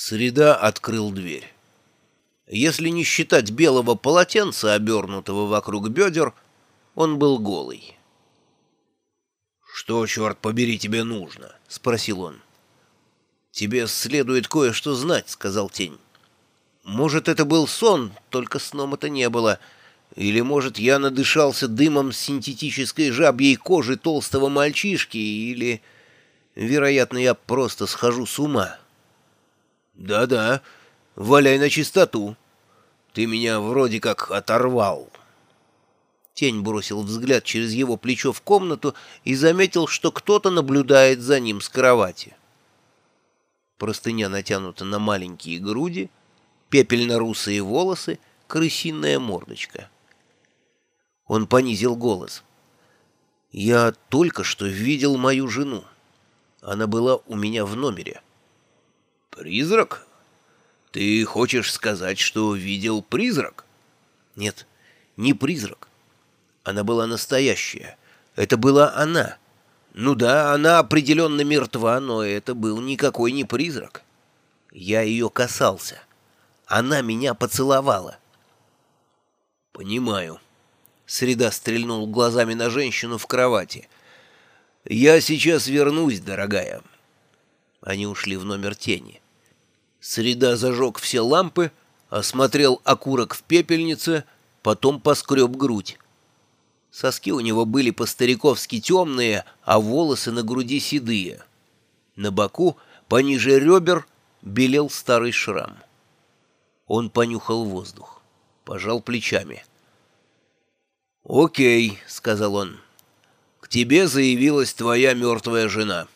Среда открыл дверь. Если не считать белого полотенца, обернутого вокруг бедер, он был голый. «Что, черт побери, тебе нужно?» — спросил он. «Тебе следует кое-что знать», — сказал тень. «Может, это был сон, только сном это не было. Или, может, я надышался дымом синтетической жабьей кожи толстого мальчишки, или, вероятно, я просто схожу с ума». «Да-да, валяй на чистоту. Ты меня вроде как оторвал». Тень бросил взгляд через его плечо в комнату и заметил, что кто-то наблюдает за ним с кровати. Простыня натянута на маленькие груди, пепельно-русые волосы, крысиная мордочка. Он понизил голос. «Я только что видел мою жену. Она была у меня в номере». «Призрак? Ты хочешь сказать, что видел призрак?» «Нет, не призрак. Она была настоящая. Это была она. Ну да, она определенно мертва, но это был никакой не призрак. Я ее касался. Она меня поцеловала». «Понимаю». Среда стрельнул глазами на женщину в кровати. «Я сейчас вернусь, дорогая». Они ушли в номер тени. Среда зажег все лампы, осмотрел окурок в пепельнице, потом поскреб грудь. Соски у него были по-стариковски темные, а волосы на груди седые. На боку, пониже ребер, белел старый шрам. Он понюхал воздух, пожал плечами. «Окей», — сказал он, — «к тебе заявилась твоя мертвая жена.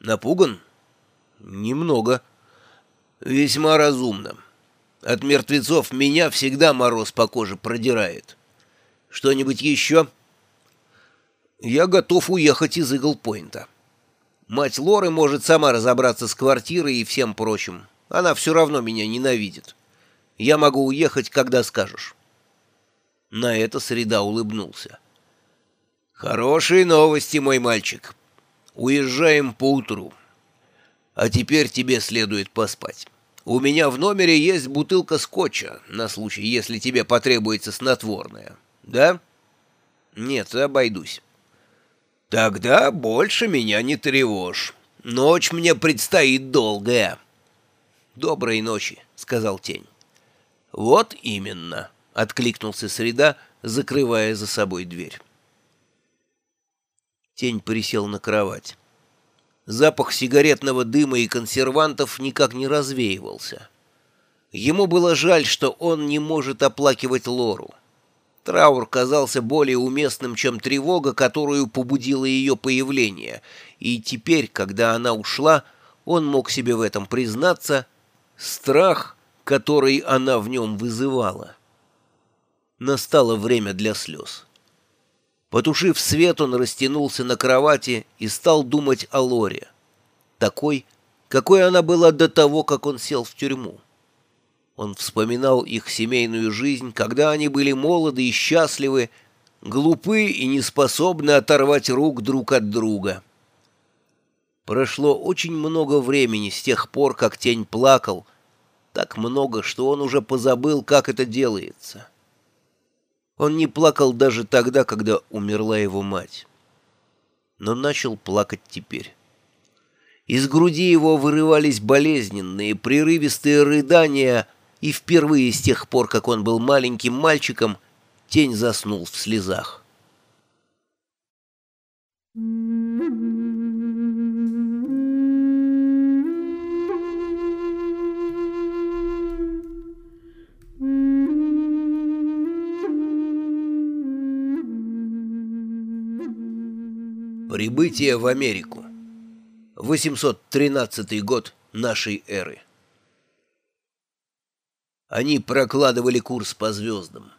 Напуган?» «Немного». «Весьма разумно. От мертвецов меня всегда мороз по коже продирает. Что-нибудь еще?» «Я готов уехать из Иглпойнта. Мать Лоры может сама разобраться с квартирой и всем прочим. Она все равно меня ненавидит. Я могу уехать, когда скажешь». На это Среда улыбнулся. «Хорошие новости, мой мальчик. Уезжаем поутру. А теперь тебе следует поспать». У меня в номере есть бутылка скотча, на случай, если тебе потребуется снотворное. Да? Нет, обойдусь. Тогда больше меня не тревожь. Ночь мне предстоит долгая. Доброй ночи, сказал тень. Вот именно, откликнулся Среда, закрывая за собой дверь. Тень присел на кровать. Запах сигаретного дыма и консервантов никак не развеивался. Ему было жаль, что он не может оплакивать Лору. Траур казался более уместным, чем тревога, которую побудило ее появление, и теперь, когда она ушла, он мог себе в этом признаться, страх, который она в нем вызывала. Настало время для слез. Потушив свет, он растянулся на кровати и стал думать о Лоре. Такой, какой она была до того, как он сел в тюрьму. Он вспоминал их семейную жизнь, когда они были молоды и счастливы, глупы и не способны оторвать рук друг от друга. Прошло очень много времени с тех пор, как тень плакал, так много, что он уже позабыл, как это делается. Он не плакал даже тогда, когда умерла его мать. Но начал плакать теперь. Из груди его вырывались болезненные, прерывистые рыдания, и впервые с тех пор, как он был маленьким мальчиком, тень заснул в слезах. Прибытие в Америку. 813 год нашей эры. Они прокладывали курс по звездам.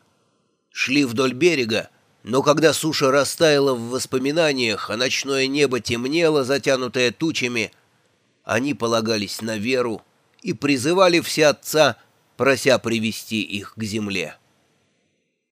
Шли вдоль берега, но когда суша растаяла в воспоминаниях, а ночное небо темнело, затянутое тучами, они полагались на веру и призывали все отца, прося привести их к земле.